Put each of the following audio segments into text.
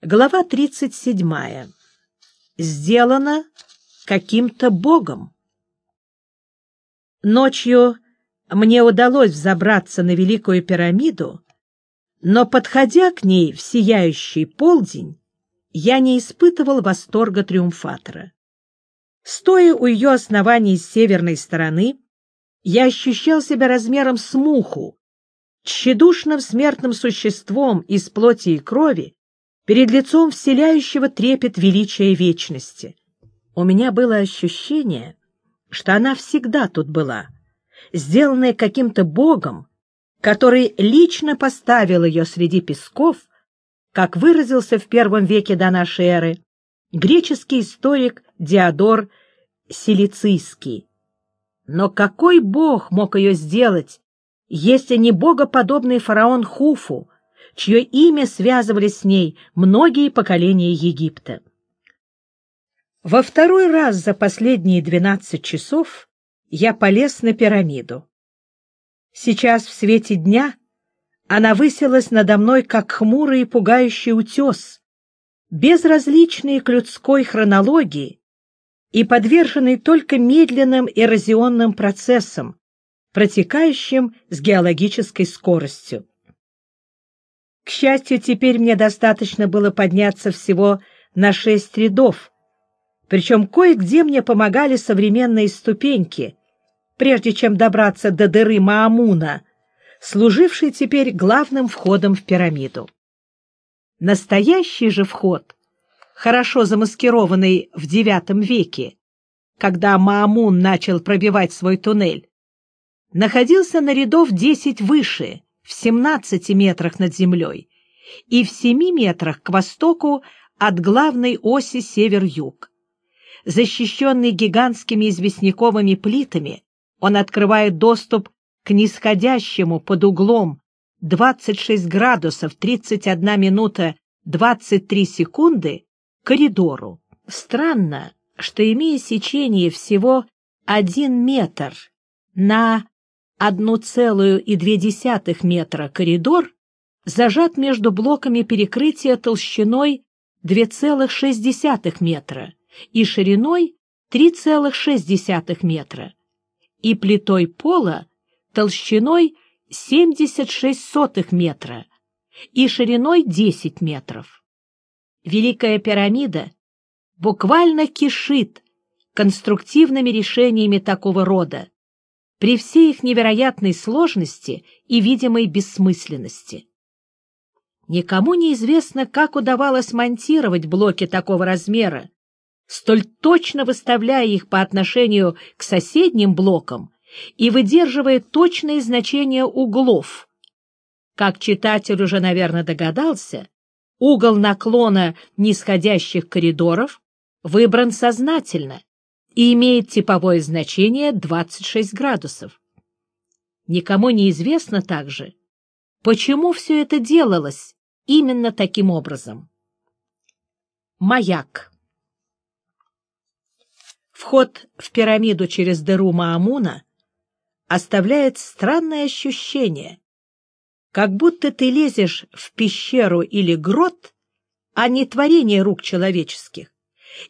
Глава 37. Сделано каким-то богом. Ночью мне удалось взобраться на Великую пирамиду, но, подходя к ней в сияющий полдень, я не испытывал восторга триумфатора. Стоя у ее основания с северной стороны, я ощущал себя размером с муху, тщедушным смертным существом из плоти и крови, перед лицом вселяющего трепет величия вечности. У меня было ощущение, что она всегда тут была, сделанная каким-то богом, который лично поставил ее среди песков, как выразился в первом веке до нашей эры греческий историк Диодор Силицийский. Но какой бог мог ее сделать, если не богоподобный фараон Хуфу, чье имя связывали с ней многие поколения Египта. Во второй раз за последние двенадцать часов я полез на пирамиду. Сейчас в свете дня она высилась надо мной, как хмурый и пугающий утес, безразличный к людской хронологии и подверженный только медленным эрозионным процессам, протекающим с геологической скоростью. К счастью, теперь мне достаточно было подняться всего на шесть рядов, причем кое-где мне помогали современные ступеньки, прежде чем добраться до дыры Маамуна, служившей теперь главным входом в пирамиду. Настоящий же вход, хорошо замаскированный в IX веке, когда Маамун начал пробивать свой туннель, находился на рядов десять выше — в 17 метрах над землей и в 7 метрах к востоку от главной оси север-юг. Защищенный гигантскими известняковыми плитами, он открывает доступ к нисходящему под углом 26 градусов 31 минута 23 секунды коридору. Странно, что имея сечение всего 1 метр на 1,2 метра коридор зажат между блоками перекрытия толщиной 2,6 метра и шириной 3,6 метра и плитой пола толщиной 76 метра и шириной 10 метров. Великая пирамида буквально кишит конструктивными решениями такого рода, при всей их невероятной сложности и видимой бессмысленности. Никому не известно, как удавалось монтировать блоки такого размера, столь точно выставляя их по отношению к соседним блокам и выдерживая точные значения углов. Как читатель уже, наверное, догадался, угол наклона нисходящих коридоров выбран сознательно, и имеет типовое значение 26 градусов. Никому не известно также, почему все это делалось именно таким образом. Маяк Вход в пирамиду через дыру Маамуна оставляет странное ощущение, как будто ты лезешь в пещеру или грот, а не творение рук человеческих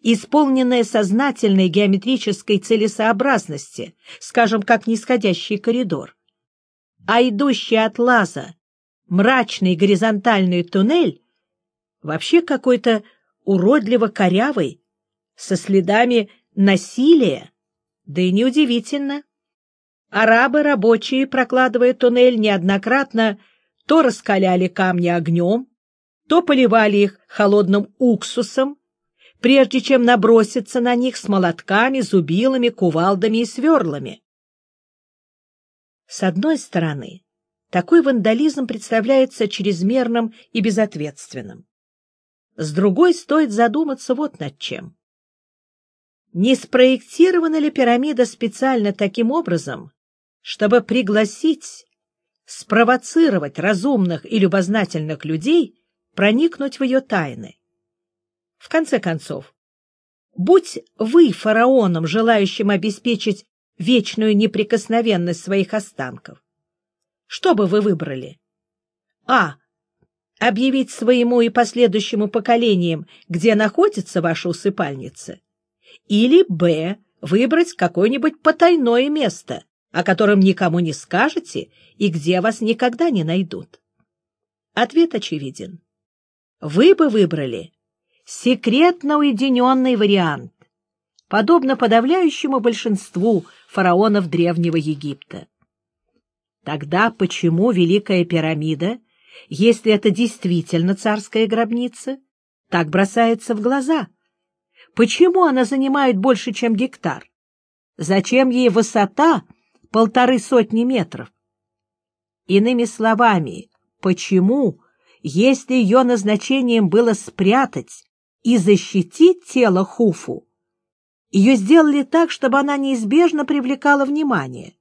исполненное сознательной геометрической целесообразности, скажем, как нисходящий коридор, а идущий от лаза мрачный горизонтальный туннель вообще какой-то уродливо корявый, со следами насилия, да и неудивительно. Арабы рабочие, прокладывая туннель, неоднократно то раскаляли камни огнем, то поливали их холодным уксусом, прежде чем наброситься на них с молотками, зубилами, кувалдами и сверлами. С одной стороны, такой вандализм представляется чрезмерным и безответственным. С другой стоит задуматься вот над чем. Не спроектирована ли пирамида специально таким образом, чтобы пригласить, спровоцировать разумных и любознательных людей проникнуть в ее тайны? В конце концов, будь вы фараоном, желающим обеспечить вечную неприкосновенность своих останков, что бы вы выбрали? А. объявить своему и последующему поколениям, где находится ваша усыпальница, или б. выбрать какое-нибудь потайное место, о котором никому не скажете и где вас никогда не найдут. Ответ очевиден. Вы бы выбрали секретно уединенный вариант, подобно подавляющему большинству фараонов Древнего Египта. Тогда почему Великая пирамида, если это действительно царская гробница, так бросается в глаза? Почему она занимает больше, чем гектар? Зачем ей высота полторы сотни метров? Иными словами, почему, если ее назначением было спрятать и защитить тело Хуфу, ее сделали так, чтобы она неизбежно привлекала внимание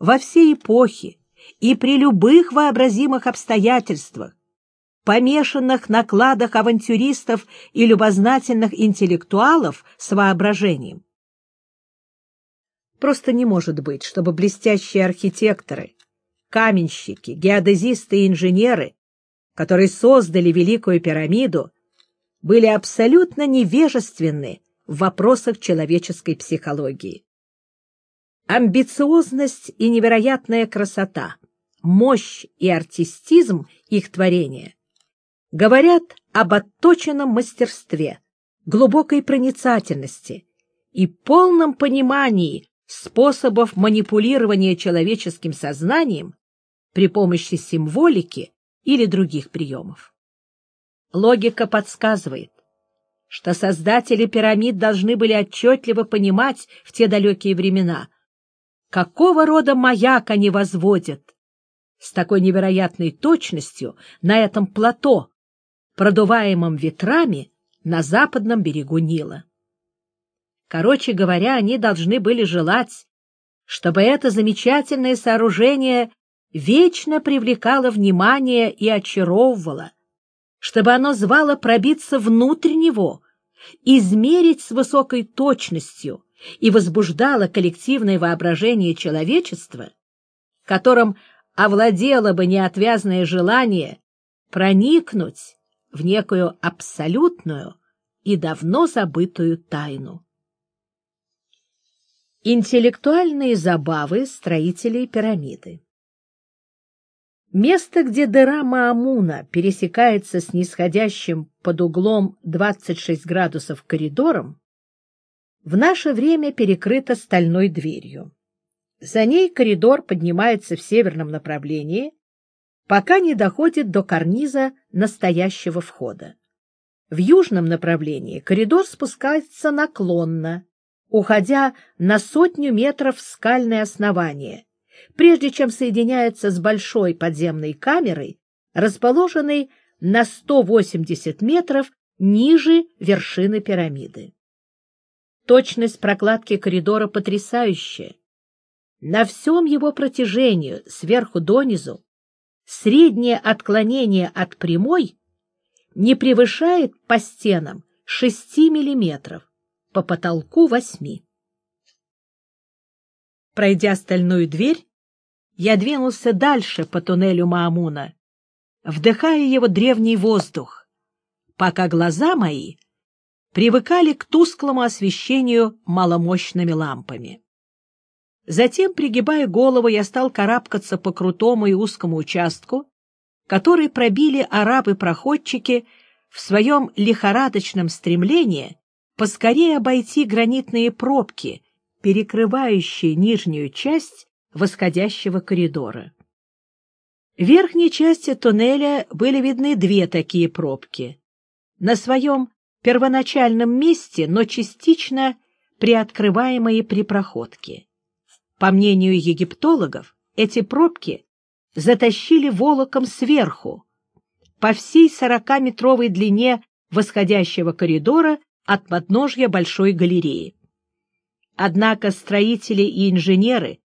во все эпохи и при любых вообразимых обстоятельствах, помешанных на кладах авантюристов и любознательных интеллектуалов с воображением. Просто не может быть, чтобы блестящие архитекторы, каменщики, геодезисты и инженеры, которые создали Великую пирамиду, были абсолютно невежественны в вопросах человеческой психологии. Амбициозность и невероятная красота, мощь и артистизм их творения говорят об отточенном мастерстве, глубокой проницательности и полном понимании способов манипулирования человеческим сознанием при помощи символики или других приемов. Логика подсказывает, что создатели пирамид должны были отчетливо понимать в те далекие времена, какого рода маяк они возводят с такой невероятной точностью на этом плато, продуваемом ветрами на западном берегу Нила. Короче говоря, они должны были желать, чтобы это замечательное сооружение вечно привлекало внимание и очаровывало, чтобы оно звало пробиться внутрь него, измерить с высокой точностью и возбуждало коллективное воображение человечества, которым овладело бы неотвязное желание проникнуть в некую абсолютную и давно забытую тайну. Интеллектуальные забавы строителей пирамиды Место, где дыра Маамуна пересекается с нисходящим под углом 26 градусов коридором, в наше время перекрыто стальной дверью. За ней коридор поднимается в северном направлении, пока не доходит до карниза настоящего входа. В южном направлении коридор спускается наклонно, уходя на сотню метров в скальное основание, прежде чем соединяется с большой подземной камерой, расположенной на 180 метров ниже вершины пирамиды. Точность прокладки коридора потрясающая. На всем его протяжении, сверху донизу, среднее отклонение от прямой не превышает по стенам 6 миллиметров, по потолку 8. Пройдя стальную дверь, я двинулся дальше по туннелю Маамуна, вдыхая его древний воздух, пока глаза мои привыкали к тусклому освещению маломощными лампами. Затем, пригибая голову, я стал карабкаться по крутому и узкому участку, который пробили арабы-проходчики в своем лихорадочном стремлении поскорее обойти гранитные пробки, перекрывающие нижнюю часть восходящего коридора. В верхней части туннеля были видны две такие пробки. На своем первоначальном месте, но частично приоткрываемые при проходке. По мнению египтологов, эти пробки затащили волоком сверху, по всей сорокаметровой длине восходящего коридора от подножья Большой галереи. Однако строители и инженеры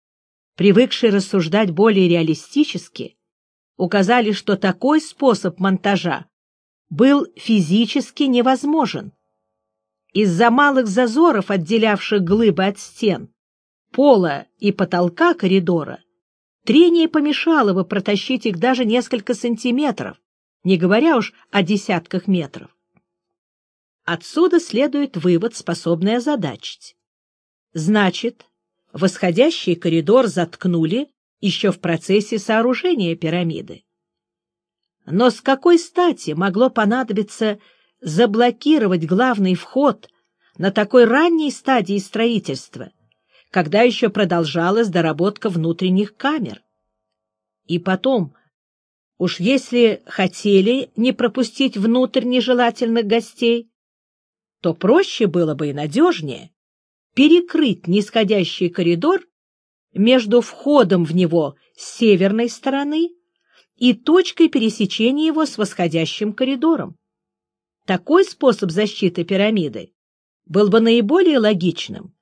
привыкшие рассуждать более реалистически, указали, что такой способ монтажа был физически невозможен. Из-за малых зазоров, отделявших глыбы от стен, пола и потолка коридора, трение помешало бы протащить их даже несколько сантиметров, не говоря уж о десятках метров. Отсюда следует вывод, способный озадачить. Значит, восходящий коридор заткнули еще в процессе сооружения пирамиды. Но с какой стати могло понадобиться заблокировать главный вход на такой ранней стадии строительства, когда еще продолжалась доработка внутренних камер? И потом, уж если хотели не пропустить внутрь нежелательных гостей, то проще было бы и надежнее перекрыть нисходящий коридор между входом в него с северной стороны и точкой пересечения его с восходящим коридором. Такой способ защиты пирамиды был бы наиболее логичным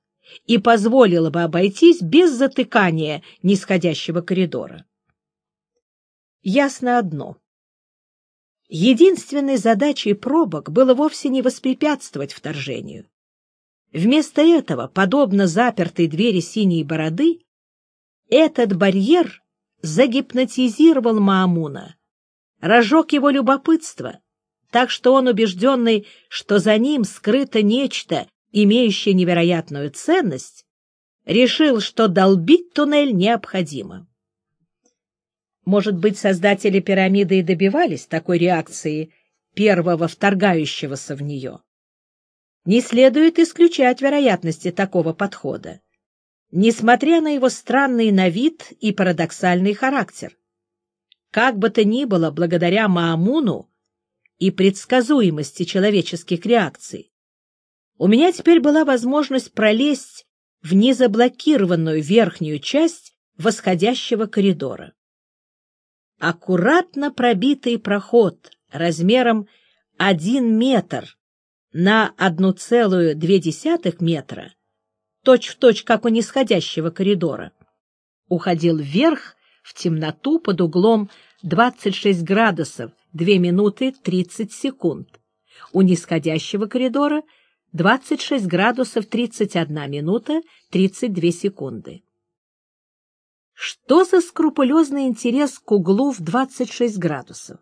и позволило бы обойтись без затыкания нисходящего коридора. Ясно одно. Единственной задачей пробок было вовсе не воспрепятствовать вторжению. Вместо этого, подобно запертой двери синей бороды, этот барьер загипнотизировал Маамуна, разжег его любопытство, так что он, убежденный, что за ним скрыто нечто, имеющее невероятную ценность, решил, что долбить туннель необходимо. Может быть, создатели пирамиды и добивались такой реакции первого вторгающегося в нее. Не следует исключать вероятности такого подхода несмотря на его странный на вид и парадоксальный характер. Как бы то ни было, благодаря Маамуну и предсказуемости человеческих реакций, у меня теперь была возможность пролезть в незаблокированную верхнюю часть восходящего коридора. Аккуратно пробитый проход размером 1 метр на 1,2 метра точь-в-точь, точь, как у нисходящего коридора. Уходил вверх в темноту под углом 26 градусов 2 минуты 30 секунд. У нисходящего коридора 26 градусов 31 минута 32 секунды. Что за скрупулезный интерес к углу в 26 градусов?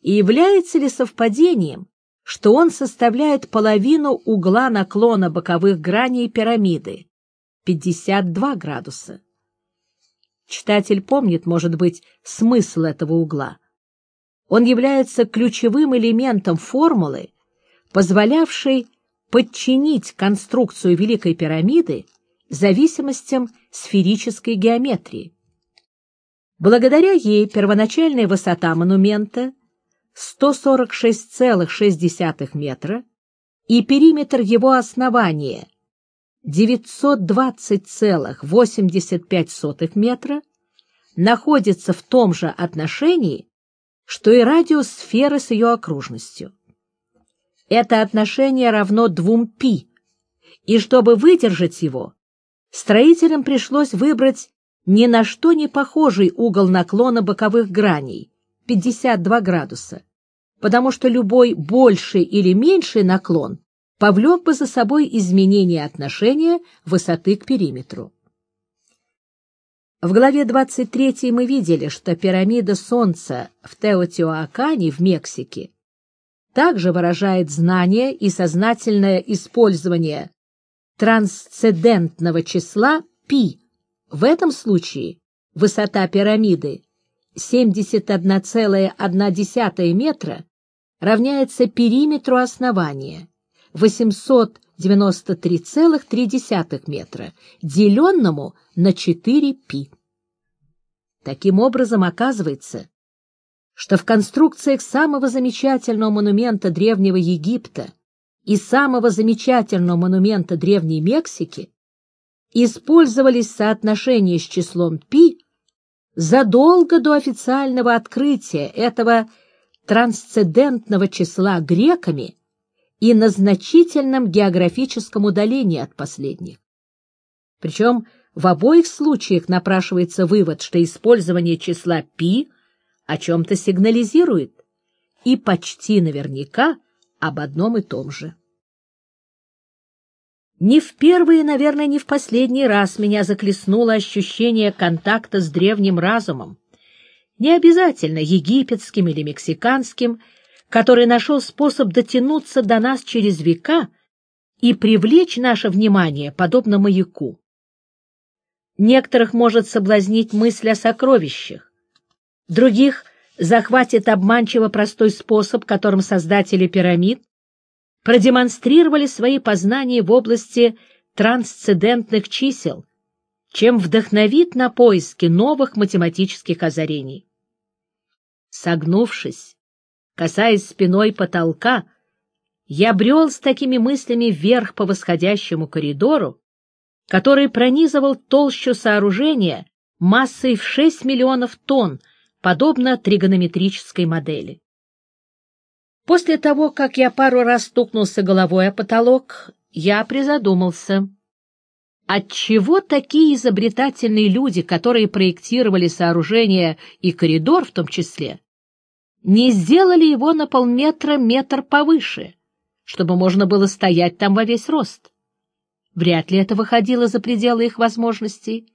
И является ли совпадением, что он составляет половину угла наклона боковых граней пирамиды — 52 градуса. Читатель помнит, может быть, смысл этого угла. Он является ключевым элементом формулы, позволявшей подчинить конструкцию Великой пирамиды зависимостям сферической геометрии. Благодаря ей первоначальная высота монумента — 146,6 метра и периметр его основания 920,85 метра находится в том же отношении, что и радиус сферы с ее окружностью. Это отношение равно 2 π, и чтобы выдержать его, строителям пришлось выбрать ни на что не похожий угол наклона боковых граней 52 градуса, потому что любой больший или меньший наклон повлек бы за собой изменение отношения высоты к периметру. В главе 23 мы видели, что пирамида Солнца в Теотиоакане в Мексике также выражает знание и сознательное использование трансцендентного числа π. В этом случае высота пирамиды 71,1 метра равняется периметру основания 893,3 метра, деленному на 4 π. Таким образом, оказывается, что в конструкциях самого замечательного монумента Древнего Египта и самого замечательного монумента Древней Мексики использовались соотношения с числом π задолго до официального открытия этого трансцендентного числа греками и на значительном географическом удалении от последних. Причем в обоих случаях напрашивается вывод, что использование числа π о чем-то сигнализирует, и почти наверняка об одном и том же. Не в первый и, наверное, не в последний раз меня заклеснуло ощущение контакта с древним разумом, не обязательно египетским или мексиканским, который нашел способ дотянуться до нас через века и привлечь наше внимание, подобно маяку. Некоторых может соблазнить мысль о сокровищах, других захватит обманчиво простой способ, которым создатели пирамид продемонстрировали свои познания в области трансцендентных чисел, чем вдохновит на поиски новых математических озарений. Согнувшись, касаясь спиной потолка, я брел с такими мыслями вверх по восходящему коридору, который пронизывал толщу сооружения массой в 6 миллионов тонн, подобно тригонометрической модели. После того, как я пару раз стукнулся головой о потолок, я призадумался. Отчего такие изобретательные люди, которые проектировали сооружение и коридор в том числе, не сделали его на полметра метр повыше, чтобы можно было стоять там во весь рост? Вряд ли это выходило за пределы их возможностей.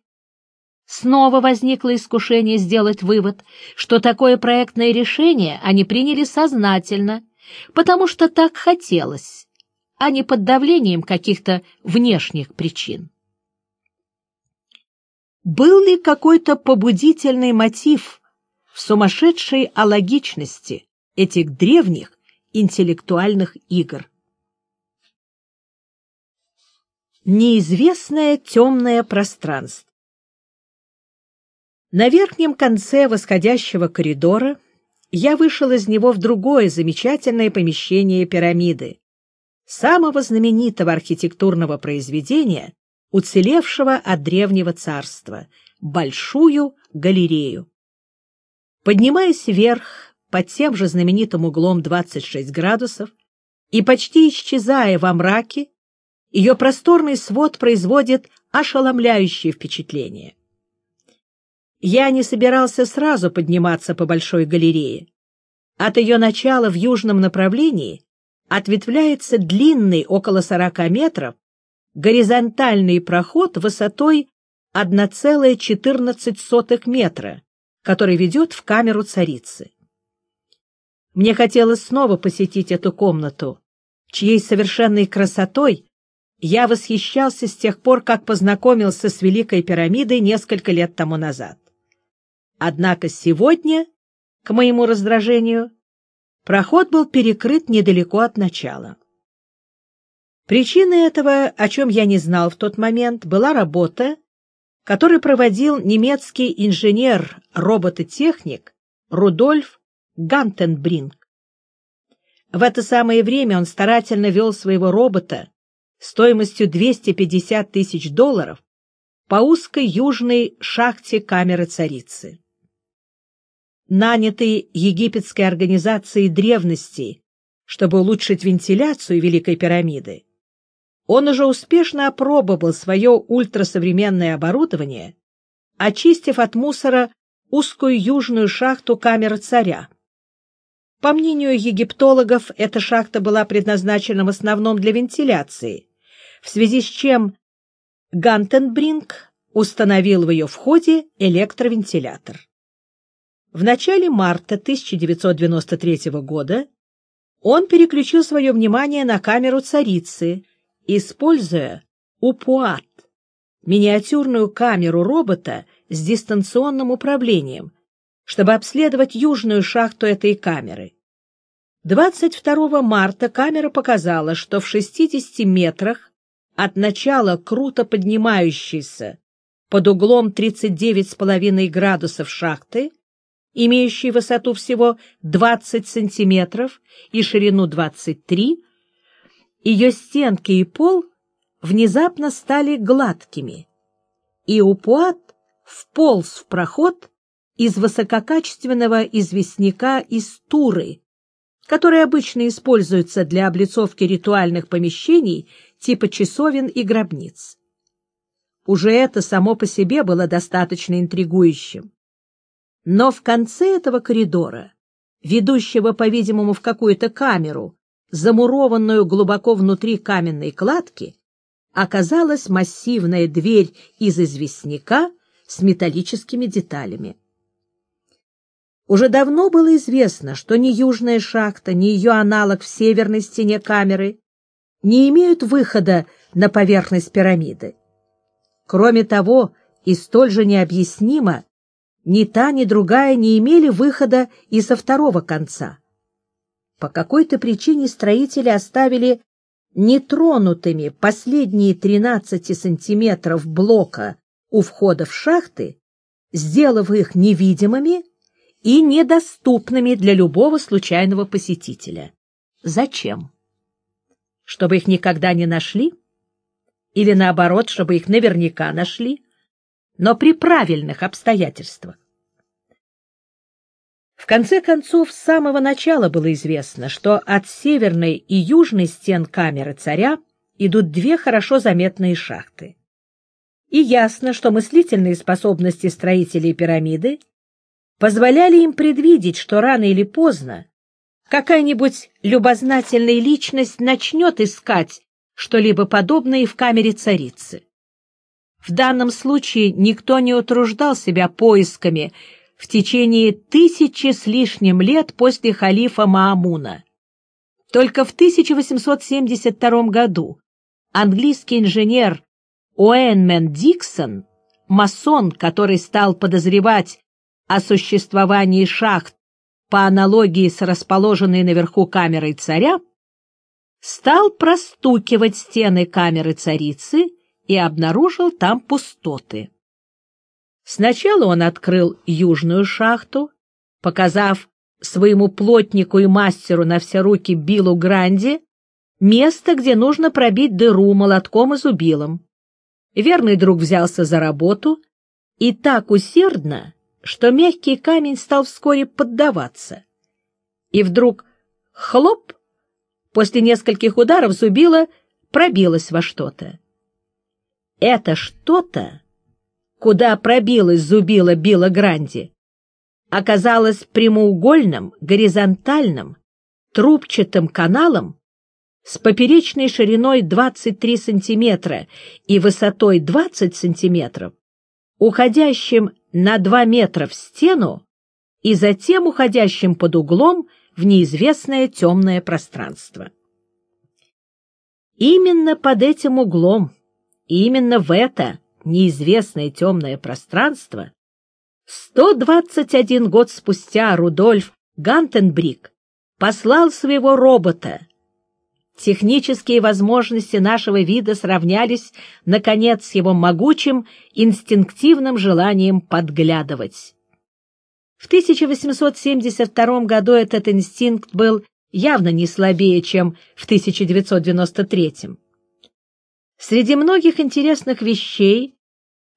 Снова возникло искушение сделать вывод, что такое проектное решение они приняли сознательно, потому что так хотелось, а не под давлением каких-то внешних причин. Был ли какой-то побудительный мотив в сумасшедшей алогичности этих древних интеллектуальных игр? Неизвестное темное пространство. На верхнем конце восходящего коридора я вышел из него в другое замечательное помещение пирамиды, самого знаменитого архитектурного произведения, уцелевшего от древнего царства, большую галерею. Поднимаясь вверх под тем же знаменитым углом 26 градусов и почти исчезая во мраке, ее просторный свод производит ошеломляющее впечатление. Я не собирался сразу подниматься по большой галерее. От ее начала в южном направлении ответвляется длинный, около 40 метров, горизонтальный проход высотой 1,14 метра, который ведет в камеру царицы. Мне хотелось снова посетить эту комнату, чьей совершенной красотой я восхищался с тех пор, как познакомился с Великой пирамидой несколько лет тому назад. Однако сегодня, к моему раздражению, проход был перекрыт недалеко от начала. Причиной этого, о чем я не знал в тот момент, была работа, которую проводил немецкий инженер-робототехник Рудольф Гантенбринг. В это самое время он старательно вел своего робота стоимостью 250 тысяч долларов по узкой южной шахте камеры царицы. Нанятый египетской организацией древности, чтобы улучшить вентиляцию Великой пирамиды, он уже успешно опробовал свое ультрасовременное оборудование, очистив от мусора узкую южную шахту камеры царя. По мнению египтологов, эта шахта была предназначена в основном для вентиляции, в связи с чем Гантенбринг установил в ее входе электровентилятор. В начале марта 1993 года он переключил свое внимание на камеру царицы, используя УПУАТ, миниатюрную камеру робота с дистанционным управлением, чтобы обследовать южную шахту этой камеры. 22 марта камера показала, что в 60 метрах от начала круто поднимающейся под углом 39,5 градусов шахты, имеющей высоту всего 20 сантиметров и ширину 23, ее стенки и пол внезапно стали гладкими, и Упуат вполз в проход из высококачественного известняка из Туры, который обычно используется для облицовки ритуальных помещений типа часовен и гробниц. Уже это само по себе было достаточно интригующим. Но в конце этого коридора, ведущего, по-видимому, в какую-то камеру, замурованную глубоко внутри каменной кладки, оказалась массивная дверь из известняка с металлическими деталями. Уже давно было известно, что ни южная шахта, ни ее аналог в северной стене камеры не имеют выхода на поверхность пирамиды. Кроме того, и столь же необъяснимо, ни та, ни другая не имели выхода и со второго конца. По какой-то причине строители оставили нетронутыми последние 13 сантиметров блока у входа в шахты, сделав их невидимыми и недоступными для любого случайного посетителя. Зачем? Чтобы их никогда не нашли? Или наоборот, чтобы их наверняка нашли, но при правильных обстоятельствах? В конце концов, с самого начала было известно, что от северной и южной стен камеры царя идут две хорошо заметные шахты. И ясно, что мыслительные способности строителей пирамиды позволяли им предвидеть, что рано или поздно какая-нибудь любознательная личность начнет искать что-либо подобное в камере царицы. В данном случае никто не утруждал себя поисками в течение тысячи с лишним лет после халифа Маамуна. Только в 1872 году английский инженер Уэнмен Диксон, масон, который стал подозревать о существовании шахт по аналогии с расположенной наверху камерой царя, стал простукивать стены камеры царицы и обнаружил там пустоты. Сначала он открыл южную шахту, показав своему плотнику и мастеру на все руки Биллу Гранди место, где нужно пробить дыру молотком и зубилом. Верный друг взялся за работу и так усердно, что мягкий камень стал вскоре поддаваться. И вдруг хлоп, после нескольких ударов зубило пробилось во что-то. Это что-то куда пробилась зубила Билла Гранди, оказалось прямоугольным, горизонтальным, трубчатым каналом с поперечной шириной 23 сантиметра и высотой 20 сантиметров, уходящим на 2 метра в стену и затем уходящим под углом в неизвестное темное пространство. Именно под этим углом, именно в это неизвестное темное пространство, 121 год спустя Рудольф Гантенбрик послал своего робота. Технические возможности нашего вида сравнялись, наконец, с его могучим инстинктивным желанием подглядывать. В 1872 году этот инстинкт был явно не слабее, чем в 1993. Среди многих интересных вещей,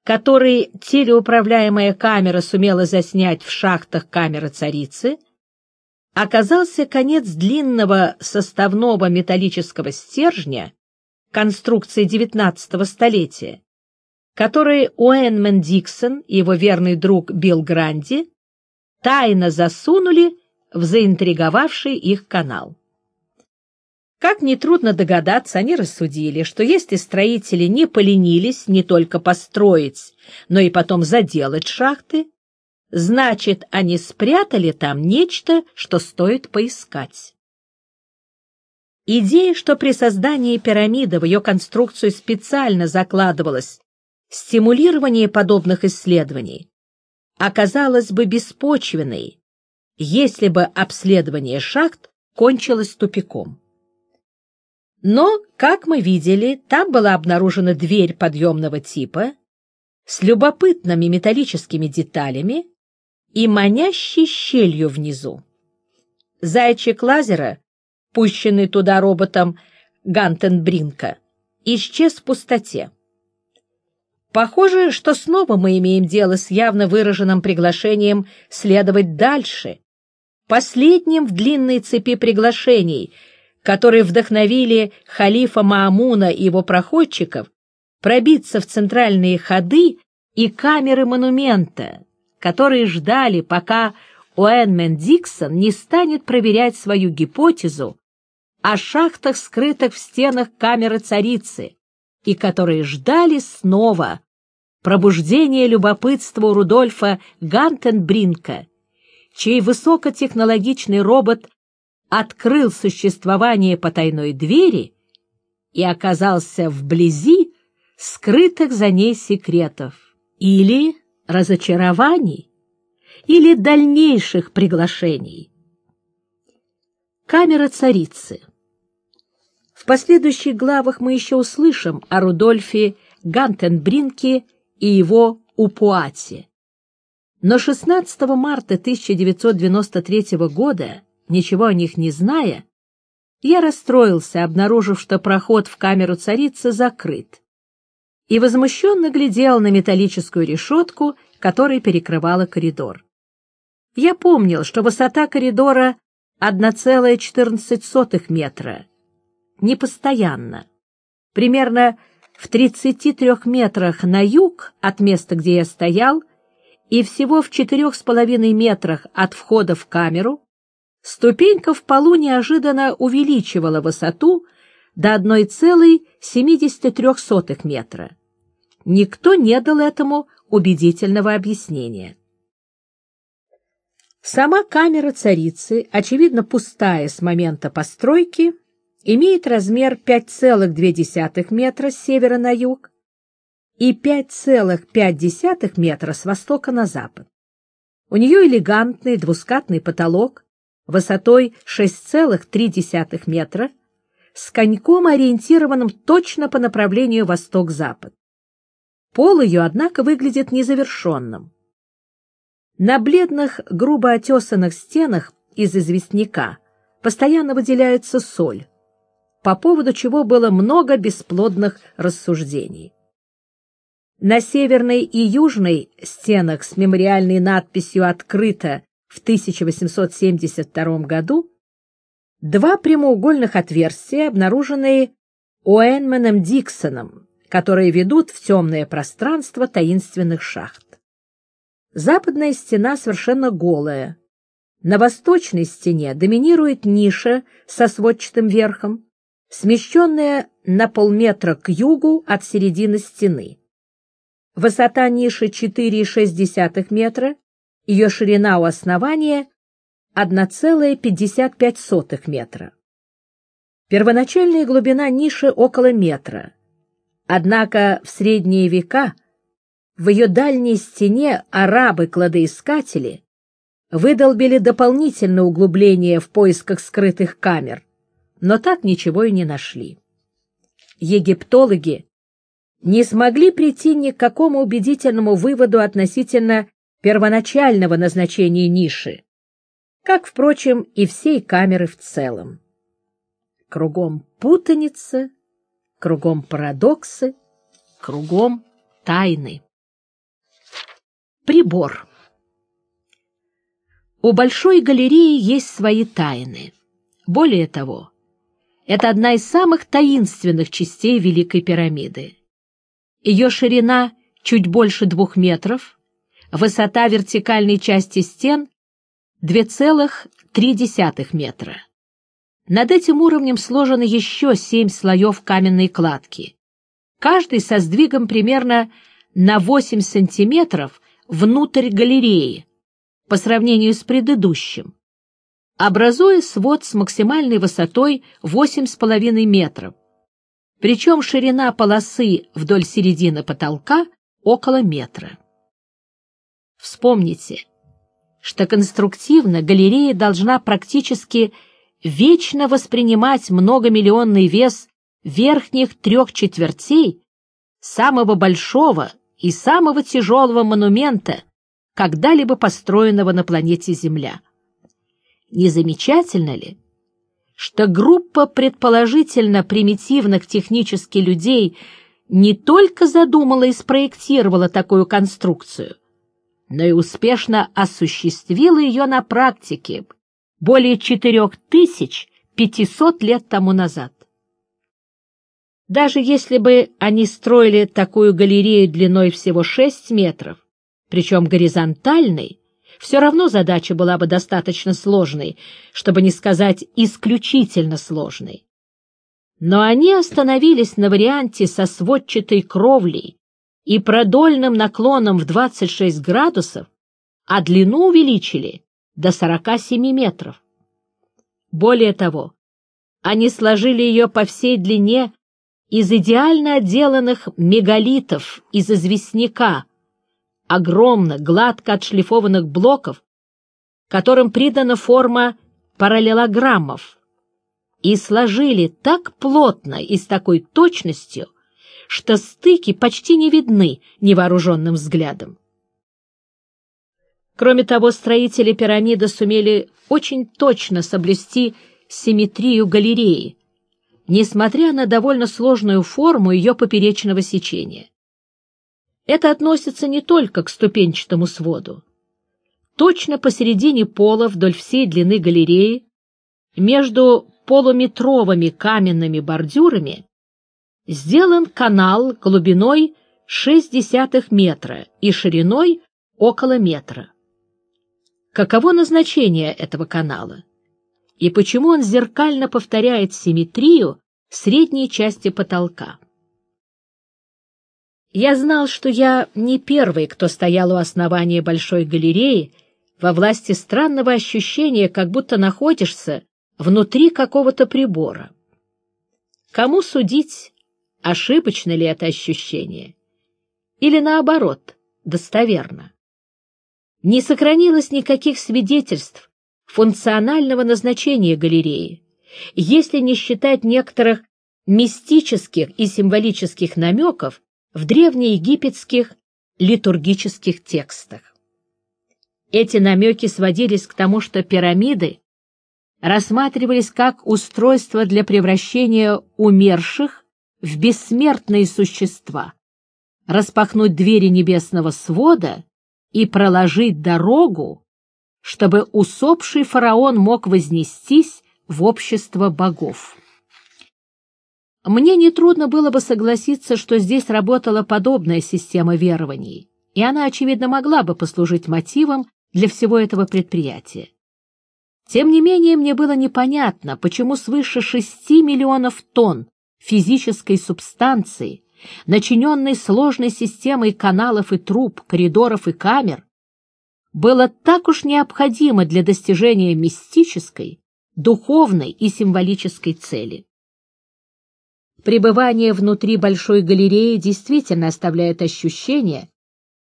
которые телеуправляемая камера сумела заснять в шахтах камеры царицы, оказался конец длинного составного металлического стержня конструкции XIX столетия, который Уэнмен Диксон и его верный друг Билл Гранди тайно засунули в заинтриговавший их канал. Как нетрудно догадаться, они рассудили, что если строители не поленились не только построить, но и потом заделать шахты, значит, они спрятали там нечто, что стоит поискать. Идея, что при создании пирамиды в ее конструкцию специально закладывалось стимулирование подобных исследований, оказалась бы беспочвенной, если бы обследование шахт кончилось тупиком. Но, как мы видели, там была обнаружена дверь подъемного типа с любопытными металлическими деталями и манящей щелью внизу. Зайчик лазера, пущенный туда роботом Гантенбринка, исчез в пустоте. Похоже, что снова мы имеем дело с явно выраженным приглашением следовать дальше, последним в длинной цепи приглашений — которые вдохновили халифа Маамуна и его проходчиков пробиться в центральные ходы и камеры монумента, которые ждали, пока Уэнмен Диксон не станет проверять свою гипотезу о шахтах, скрытых в стенах камеры царицы, и которые ждали снова пробуждения любопытства у Рудольфа Гантенбринка, чей высокотехнологичный робот открыл существование потайной двери и оказался вблизи скрытых за ней секретов или разочарований, или дальнейших приглашений. Камера царицы. В последующих главах мы еще услышим о Рудольфе Гантенбринке и его Упуате. Но 16 марта 1993 года, ничего о них не зная, я расстроился, обнаружив, что проход в камеру царицы закрыт, и возмущенно глядел на металлическую решетку, которая перекрывала коридор. Я помнил, что высота коридора 1,14 метра, непостоянно, примерно в 33 метрах на юг от места, где я стоял, и всего в четырех с половиной метрах от входа в камеру, ступенька в полу неожиданно увеличивала высоту до 1,73 метра. Никто не дал этому убедительного объяснения. Сама камера царицы, очевидно пустая с момента постройки, имеет размер 5,2 метра с севера на юг и 5,5 метра с востока на запад. У нее элегантный двускатный потолок высотой 6,3 метра с коньком, ориентированным точно по направлению восток-запад. Пол ее, однако, выглядит незавершенным. На бледных, грубо отесанных стенах из известняка постоянно выделяется соль, по поводу чего было много бесплодных рассуждений. На северной и южной стенах с мемориальной надписью «Открыто» в 1872 году два прямоугольных отверстия, обнаруженные Уэнменом Диксоном, которые ведут в темное пространство таинственных шахт. Западная стена совершенно голая. На восточной стене доминирует ниша со сводчатым верхом, смещенная на полметра к югу от середины стены. Высота ниши 4,6 метра, ее ширина у основания 1,55 метра. Первоначальная глубина ниши около метра, Однако в средние века в ее дальней стене арабы-кладоискатели выдолбили дополнительное углубление в поисках скрытых камер, но так ничего и не нашли. Египтологи не смогли прийти ни к какому убедительному выводу относительно первоначального назначения ниши, как, впрочем, и всей камеры в целом. Кругом путаница кругом парадоксы, кругом тайны. Прибор. У Большой галереи есть свои тайны. Более того, это одна из самых таинственных частей Великой пирамиды. Ее ширина чуть больше двух метров, высота вертикальной части стен 2,3 метра. Над этим уровнем сложено еще семь слоев каменной кладки, каждый со сдвигом примерно на 8 сантиметров внутрь галереи по сравнению с предыдущим, образуя свод с максимальной высотой 8,5 метров, причем ширина полосы вдоль середины потолка около метра. Вспомните, что конструктивно галерея должна практически вечно воспринимать многомиллионный вес верхних трех четвертей самого большого и самого тяжелого монумента, когда-либо построенного на планете Земля. Не замечательно ли, что группа предположительно примитивных технически людей не только задумала и спроектировала такую конструкцию, но и успешно осуществила ее на практике, более 4500 лет тому назад. Даже если бы они строили такую галерею длиной всего 6 метров, причем горизонтальной, все равно задача была бы достаточно сложной, чтобы не сказать исключительно сложной. Но они остановились на варианте со сводчатой кровлей и продольным наклоном в 26 градусов, а длину увеличили до 47 метров. Более того, они сложили ее по всей длине из идеально отделанных мегалитов из известняка, огромных, гладко отшлифованных блоков, которым придана форма параллелограммов, и сложили так плотно и с такой точностью, что стыки почти не видны невооруженным взглядом. Кроме того, строители пирамиды сумели очень точно соблюсти симметрию галереи, несмотря на довольно сложную форму ее поперечного сечения. Это относится не только к ступенчатому своду. Точно посередине пола вдоль всей длины галереи, между полуметровыми каменными бордюрами, сделан канал глубиной 0,6 метра и шириной около метра. Каково назначение этого канала? И почему он зеркально повторяет симметрию средней части потолка? Я знал, что я не первый, кто стоял у основания большой галереи во власти странного ощущения, как будто находишься внутри какого-то прибора. Кому судить, ошибочно ли это ощущение? Или наоборот, достоверно? Не сохранилось никаких свидетельств функционального назначения галереи, если не считать некоторых мистических и символических намеков в древнеегипетских литургических текстах. Эти намеки сводились к тому, что пирамиды рассматривались как устройство для превращения умерших в бессмертные существа, распахнуть двери небесного свода и проложить дорогу, чтобы усопший фараон мог вознестись в общество богов. Мне нетрудно было бы согласиться, что здесь работала подобная система верований, и она, очевидно, могла бы послужить мотивом для всего этого предприятия. Тем не менее, мне было непонятно, почему свыше шести миллионов тонн физической субстанции, начиненной сложной системой каналов и труб, коридоров и камер, было так уж необходимо для достижения мистической, духовной и символической цели. Пребывание внутри большой галереи действительно оставляет ощущение,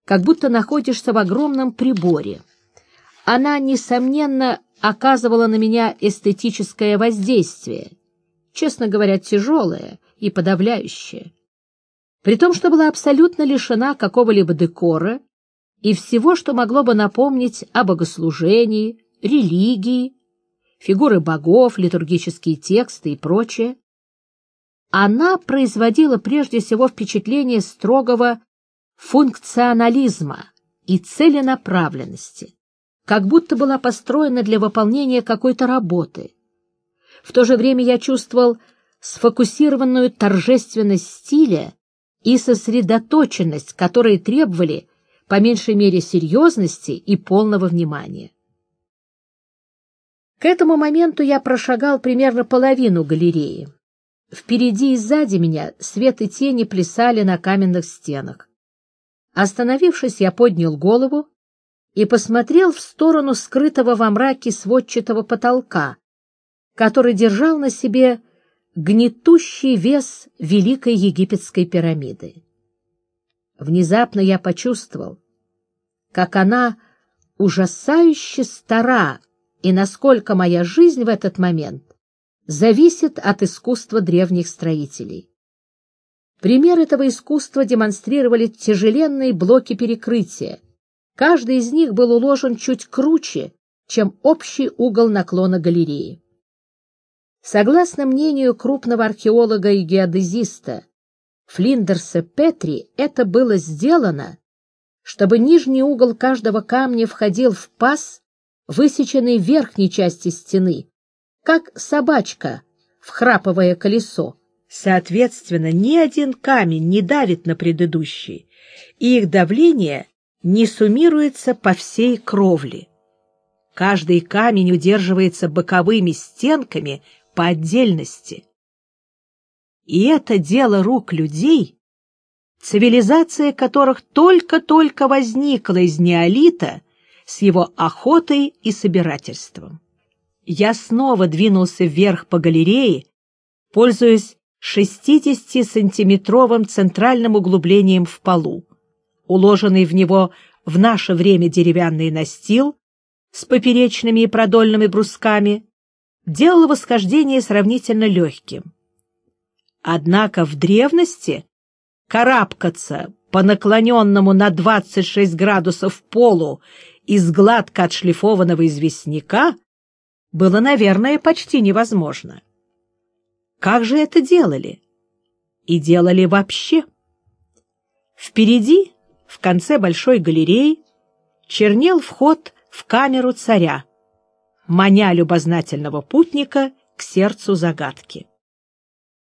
как будто находишься в огромном приборе. Она, несомненно, оказывала на меня эстетическое воздействие, честно говоря, тяжелое и подавляющее. При том, что была абсолютно лишена какого-либо декора и всего, что могло бы напомнить о богослужении, религии, фигуры богов, литургические тексты и прочее, она производила прежде всего впечатление строгого функционализма и целенаправленности как будто была построена для выполнения какой-то работы. В то же время я чувствовал сфокусированную торжественность стиля и сосредоточенность, которые требовали по меньшей мере серьезности и полного внимания. К этому моменту я прошагал примерно половину галереи. Впереди и сзади меня свет и тени плясали на каменных стенах. Остановившись, я поднял голову и посмотрел в сторону скрытого во мраке сводчатого потолка, который держал на себе гнетущий вес Великой Египетской пирамиды. Внезапно я почувствовал, как она ужасающе стара и насколько моя жизнь в этот момент зависит от искусства древних строителей. Пример этого искусства демонстрировали тяжеленные блоки перекрытия, Каждый из них был уложен чуть круче, чем общий угол наклона галереи. Согласно мнению крупного археолога и геодезиста Флиндерса Петри, это было сделано, чтобы нижний угол каждого камня входил в паз, высеченный в верхней части стены, как собачка, вхрапывая колесо. Соответственно, ни один камень не давит на предыдущий, и их давление не суммируется по всей кровле. Каждый камень удерживается боковыми стенками по отдельности. И это дело рук людей, цивилизация которых только-только возникла из неолита с его охотой и собирательством. Я снова двинулся вверх по галерее, пользуясь 60-сантиметровым центральным углублением в полу, уложенный в него в наше время деревянный настил с поперечными и продольными брусками, делал восхождение сравнительно легким. Однако в древности карабкаться по наклоненному на 26 градусов полу из гладко отшлифованного известняка было, наверное, почти невозможно. Как же это делали? И делали вообще? Впереди, в конце большой галереи, чернел вход в камеру царя, маня любознательного путника к сердцу загадки.